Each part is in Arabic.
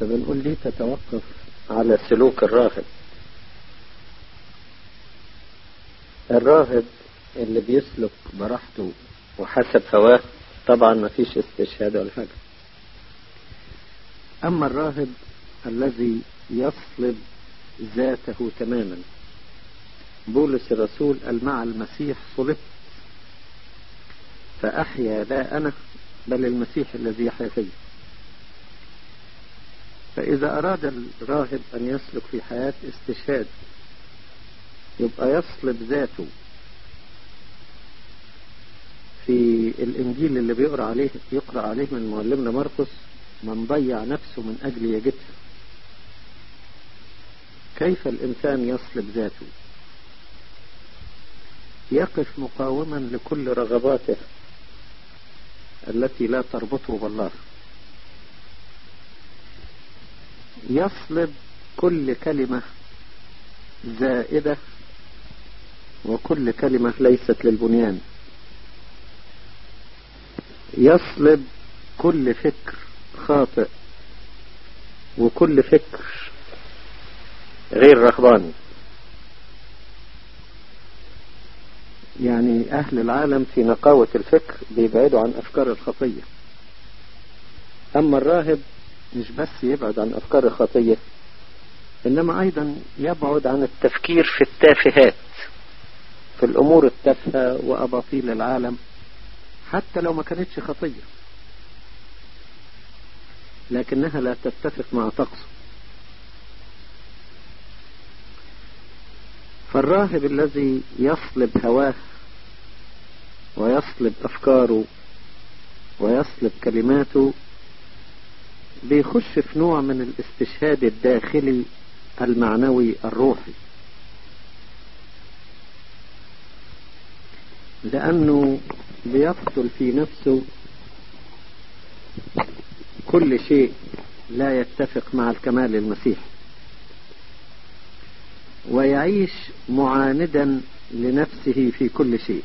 فبنقول دي تتوقف على سلوك الراهب الراهب اللي بيسلك براحته وحسب هواه طبعا ما فيش استشهاد ولا حاجة. أما الراهب الذي يصلب ذاته تماما بولس الرسول قال مع المسيح صلبت فأحيا لا أنا بل المسيح الذي يحيا فيه فإذا أراد الراهب أن يسلك في حياة استشهاد يبقى يصلب ذاته في الإنجيل اللي بيقرأ عليه يقرأ عليه من معلمنا مرقس من ضيع نفسه من أجل يجدها كيف الإنسان يصلب ذاته؟ يقف مقاوما لكل رغباته التي لا تربطه بالله. يصلب كل كلمة زائدة وكل كلمة ليست للبنيان. يصلب كل فكر خاطئ وكل فكر غير رهباني يعني أهل العالم في نقاوة الفكر بيبعدوا عن أفكار الخطية. أما الراهب مش بس يبعد عن أفكار الخطية إنما أيضا يبعد عن التفكير في التافهات في الأمور التافهة وأباطيل العالم حتى لو ما كانتش خطية لكنها لا تتفق مع طقسه. فالراهب الذي يصلب هواه ويصلب أفكاره ويصلب كلماته بيخش في نوع من الاستشهاد الداخلي المعنوي الروحي. لأنه بيقتل في نفسه كل شيء لا يتفق مع الكمال المسيحي. ويعيش معاندا لنفسه في كل شيء.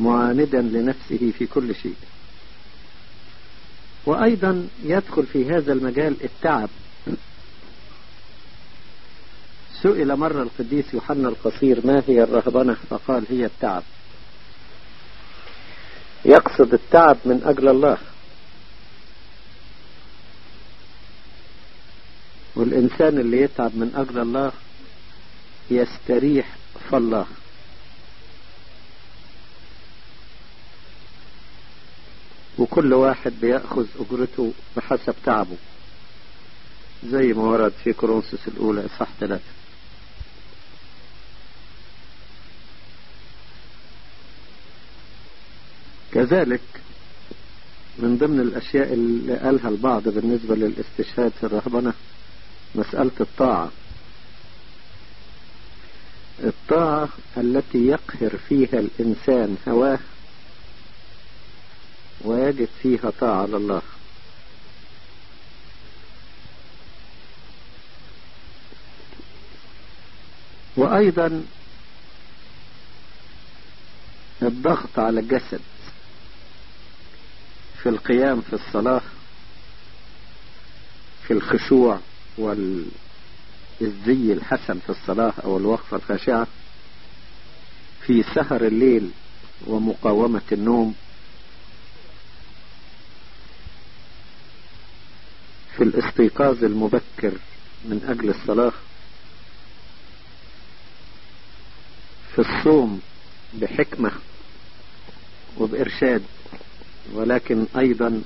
معاندا لنفسه في كل شيء. وأيضا يدخل في هذا المجال التعب. سئل مرة القديس يوحنا القصير ما هي الرهبنة؟ فقال هي التعب. يقصد التعب من أجل الله. والإنسان اللي يتعب من أجل الله يستريح فالله وكل واحد بيأخذ أجرته بحسب تعبه. زي ما ورد في كورنثوس الأولى إصحاح ثلاثة كذلك من ضمن الأشياء اللي قالها البعض بالنسبة للاستشهاد في الرهبنة مسألة الطاعة. الطاعة التي يقهر فيها الإنسان هواه ويجد فيها طاعة لله وأيضا الضغط على الجسد في القيام في الصلاة في الخشوع والزي الحسن في الصلاة أو الوقفة الخاشعة في سهر الليل ومقاومة النوم في الاستيقاظ المبكر من أجل الصلاة في الصوم بحكمة وبإرشاد ولكن أيضا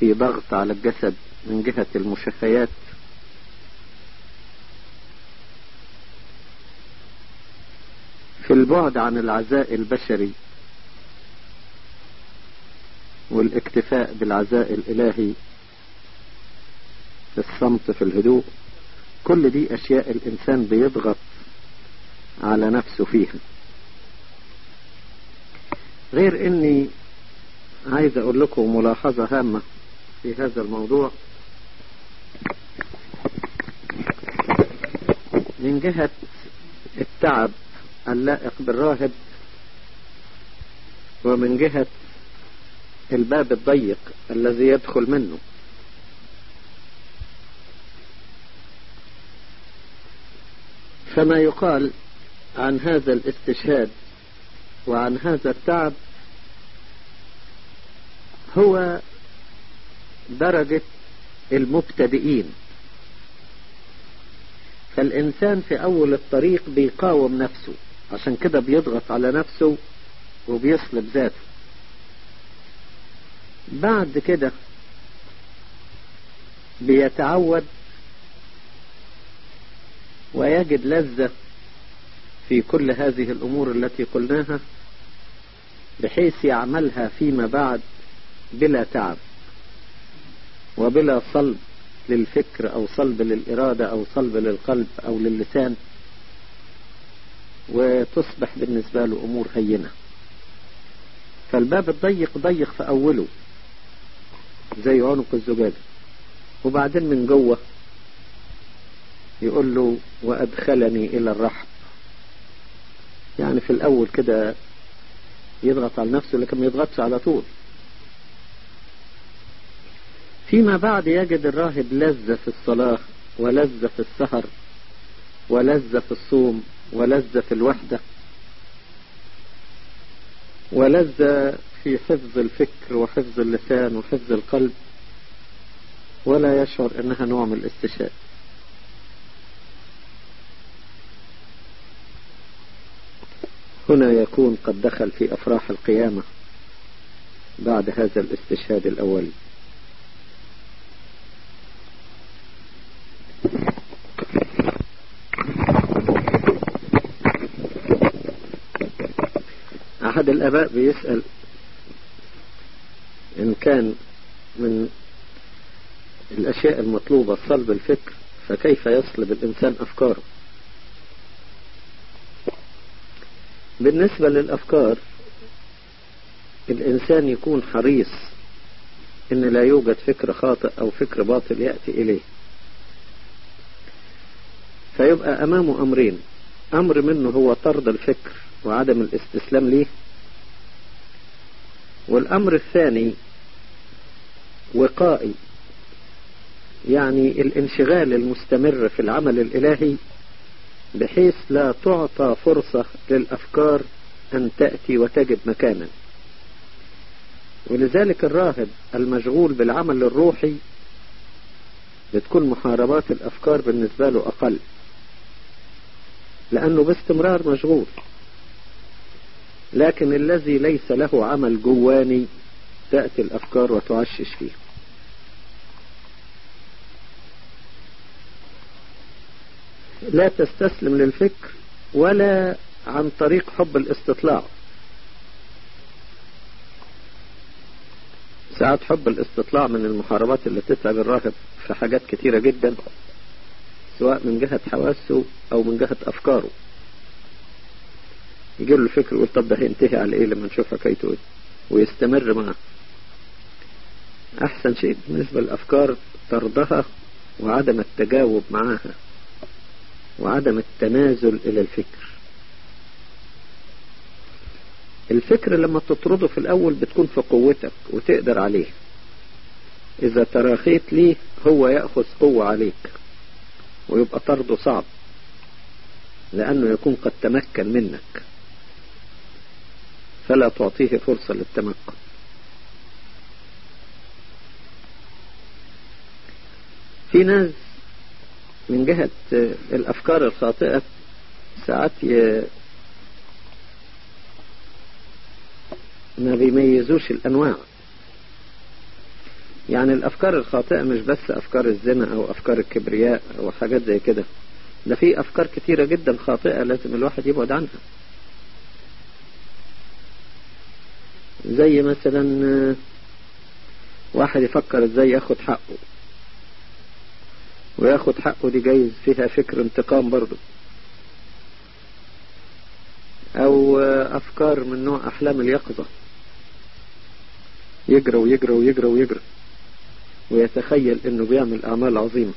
في ضغط على الجسد من جهة المشهيات في البعد عن العزاء البشري والاكتفاء بالعزاء الإلهي في الصمت في الهدوء. كل دي أشياء الإنسان بيضغط على نفسه فيها. غير إني عايز أقول لكم ملاحظة هامة في هذا الموضوع. من جهة التعب اللائق بالراهب ومن جهة الباب الضيق الذي يدخل منه. فما يقال عن هذا الاستشهاد وعن هذا التعب هو درجة المبتدئين. فالإنسان في أول الطريق بيقاوم نفسه عشان كده بيضغط على نفسه وبيصلب ذاته. بعد كده بيتعود ويجد لذة في كل هذه الأمور التي قلناها بحيث يعملها فيما بعد بلا تعب وبلا صلب للفكر أو صلب للإرادة أو صلب للقلب أو للسان وتصبح بالنسبة له أمور هينة. فالباب الضيق ضيق في أوله زي عنق الزجاجة. وبعدين من جوه يقول له وأدخلني إلى الرحب يعني في الأول كده يضغط على نفسه لكن ما يضغطش على طول. فيما بعد يجد الراهب لذة في الصلاة ولذة في السهر ولذة في الصوم ولذة في الوحدة ولذة في حفظ الفكر وحفظ اللسان وحفظ القلب ولا يشعر إنها نوع من الاستشهاد. هنا يكون قد دخل في أفراح القيامة بعد هذا الاستشهاد الاولي أحد الآباء بيسأل إن كان من الأشياء المطلوبة صلب الفكر فكيف يصلب الإنسان أفكاره؟ بالنسبة للأفكار الإنسان يكون حريص إن لا يوجد فكر خاطئ أو فكر باطل يأتي إليه. فيبقى أمامه أمرين أمر منه هو طرد الفكر وعدم الاستسلام ليه والأمر الثاني وقائي يعني الانشغال المستمر في العمل الإلهي بحيث لا تعطى فرصة للأفكار أن تأتي وتجد مكانا. ولذلك الراهب المشغول بالعمل الروحي بتكون محاربات الأفكار بالنسبة له أقل لأنه باستمرار مشغول. لكن الذي ليس له عمل جواني تأتي الأفكار وتعشش فيه. لا تستسلم للفكر ولا عن طريق حب الاستطلاع. ساعات حب الاستطلاع من المحاربات اللي تتعب الراهب في حاجات كتيرة جدا سواء من جهة حواسه أو من جهة أفكاره. يجي له الفكر يقول طب ده هينتهي على إيه لما نشوف حكايته إيه ويستمر معه أحسن شيء بالنسبة للأفكار طردها وعدم التجاوب معها وعدم التنازل إلى الفكر. الفكر لما تطرده في الأول بتكون في قوتك وتقدر عليه. إذا تراخيت ليه هو يأخذ قوة عليك ويبقى طرده صعب لأنه يكون قد تمكن منك. فلا تعطيه فرصة للتمكن. في ناس من جهة الأفكار الخاطئة ساعات ي... ما بيميزوش الأنواع. يعني الأفكار الخاطئة مش بس أفكار الزنا أو أفكار الكبرياء أو حاجات زي كده. ده في أفكار كتيرة جدا خاطئة لازم الواحد يبعد عنها. زي مثلا واحد يفكر إزاي ياخد حقه. وياخد حقه دي جايز فيها فكر انتقام برضه. أو أفكار من نوع أحلام اليقظة. يجرى ويجرى ويجرى ويجرى ويتخيل إنه بيعمل أعمال عظيمة.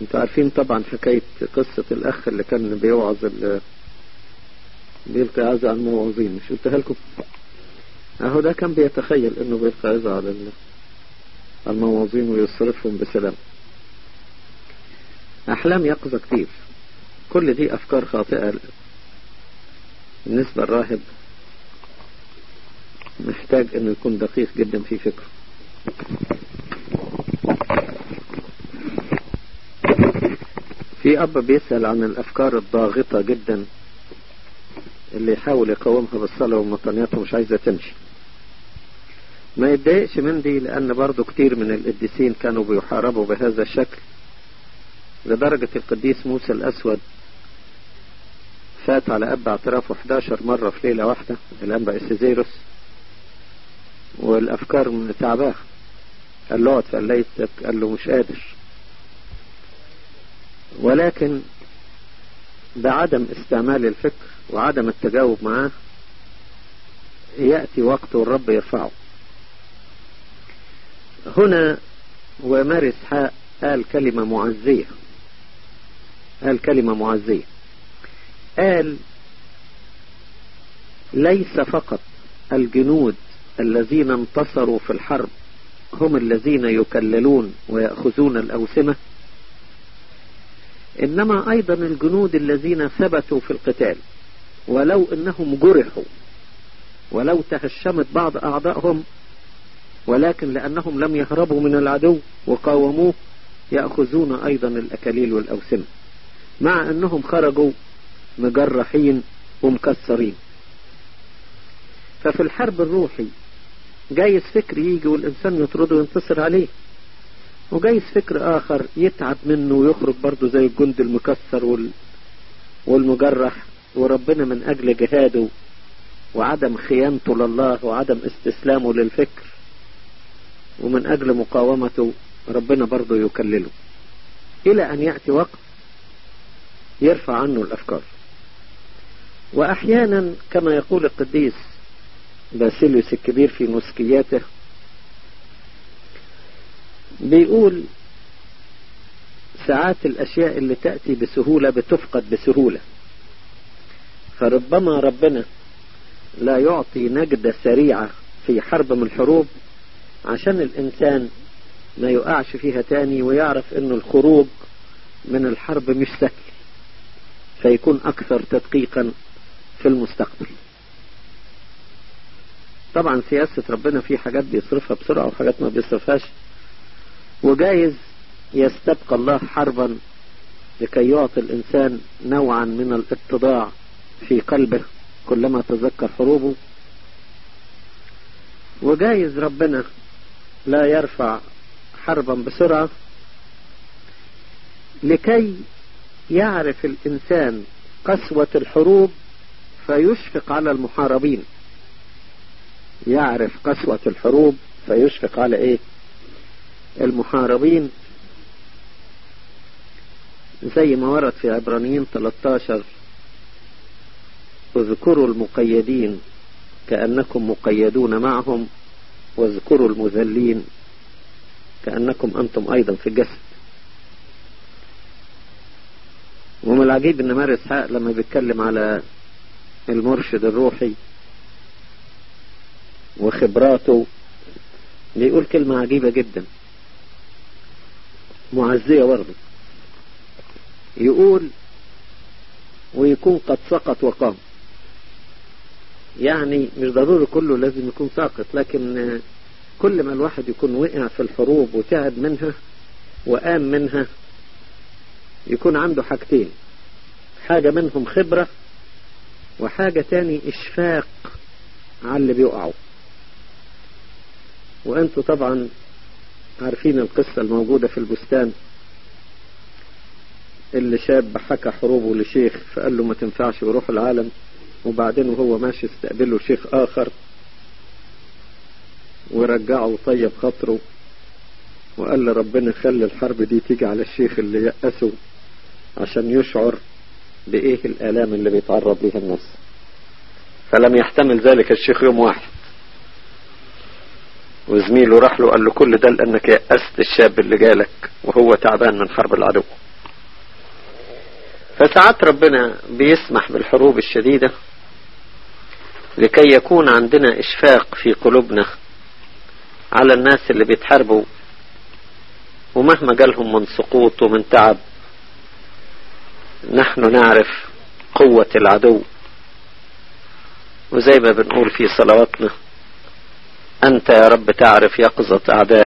أنتوا عارفين طبعا حكاية قصة الأخ اللي كان بيوعظ بيلقي عزة على الموعظين. مش قلتها لكم؟ أهو ده كان بيتخيل إنه بيلقي عزة على الموعظين ويصرفهم بسلام. أحلام يقظة كتير كل دي أفكار خاطئة بالنسبة للراهب محتاج أنه يكون دقيق جدا في فكره. في أب بيسأل عن الأفكار الضاغطة جدا اللي يحاول يقاومها بالصلاة والمطانيات ومش عايزة تمشي. ما يتضايقش من دي لأن برضو كتير من القديسين كانوا بيحاربوا بهذا الشكل لدرجة القديس موسى الأسود فات على أب اعترافه 11 مرة في ليلة واحدة الأنبا إيسيذوروس والأفكار تعباه قال له اقعد فقليتك قال له مش قادر. ولكن بعدم استعمال الفكر وعدم التجاوب معاه يأتي وقت والرب يرفعه. هنا ومارس حاء قال كلمة معزية. قال كلمة معزية. قال ليس فقط الجنود الذين انتصروا في الحرب هم الذين يكللون ويأخذون الأوسمة إنما أيضا الجنود الذين ثبتوا في القتال. ولو أنهم جرحوا ولو تهشمت بعض أعضائهم ولكن لأنهم لم يهربوا من العدو وقاوموه يأخذون أيضا الأكاليل والأوسمة مع أنهم خرجوا مجرحين ومكسرين. ففي الحرب الروحي جايز فكر يجي والإنسان يطرده وينتصر عليه وجايز فكر آخر يتعب منه ويخرج برضه زي الجند المكسر وال... والمجرح وربنا من أجل جهاده وعدم خيانته لله وعدم استسلامه للفكر. ومن أجل مقاومته ربنا برضه يكلله. إلى أن يأتي وقت يرفع عنه الأفكار. وأحيانا كما يقول القديس باسيليوس الكبير في نسكياته بيقول ساعات الأشياء اللي تأتي بسهولة بتفقد بسهولة. فربما ربنا لا يعطي نجدة سريعة في حرب من الحروب عشان الإنسان ما يقعش فيها تاني ويعرف أن الخروج من الحرب مش سهل فيكون أكثر تدقيقا في المستقبل. طبعا سياسة ربنا في حاجات بيصرفها بسرعة وحاجات ما بيصرفهاش. وجايز يستبقى الله حربا لكي يعطي الإنسان نوعا من الإتضاع في قلبه كلما تذكر حروبه. وجايز ربنا لا يرفع حربا بسرعة. لكي يعرف الإنسان قسوة الحروب فيشفق على المحاربين. يعرف قسوة الحروب فيشفق على إيه؟ المحاربين. زي ما ورد في عبرانيين 13 اذكروا المقيدين كأنكم مقيدون معهم. واذكروا المذلين كأنكم أنتم أيضا في الجسد. ومن العجيب إن مارس حق لما بيتكلم على المرشد الروحي وخبراته بيقول كلمة عجيبة جدا معزية برضه. يقول ويكون قد سقط وقام. يعني مش ضروري كله لازم يكون ساقط لكن كل ما الواحد يكون وقع في الحروب وتعب منها وقام منها يكون عنده حاجتين حاجة منهم خبرة وحاجة تاني إشفاق على اللي بيقعوا وأنتوا طبعا عارفين القصة الموجودة في البستان اللي شاب حكى حروبه لشيخ فقال له ما تنفعش وروح العالم. وبعدين وهو ماشي استقبله شيخ آخر ورجعه وطيب خاطره وقال له ربنا خلي الحرب دي تيجي على الشيخ اللي يأسه عشان يشعر بإيه الآلام اللي بيتعرض ليها الناس. فلم يحتمل ذلك الشيخ يوم واحد. وزميله راح له قال له كل ده لأنك يأست الشاب اللي جالك وهو تعبان من حرب العدو. فساعات ربنا بيسمح بالحروب الشديدة لكي يكون عندنا إشفاق في قلوبنا على الناس اللي بيتحاربوا ومهما جالهم من سقوط ومن تعب نحن نعرف قوة العدو. وزي ما بنقول في صلواتنا أنت يا رب تعرف يقظة أعداء